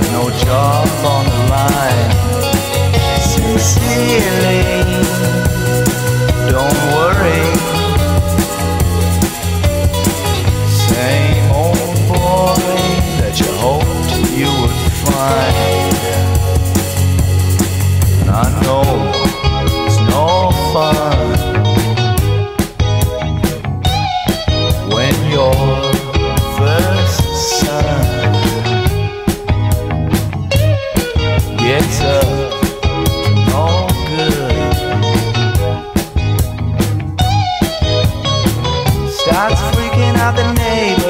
got no job on the line. Sincerely, don't God's freaking out the neighbors.